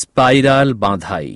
spiral বাঁধাই